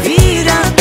vira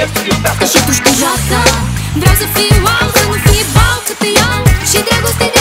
Și tu știi asta Vreau să fiu altă, nu fi bal cât e an Și dragoste de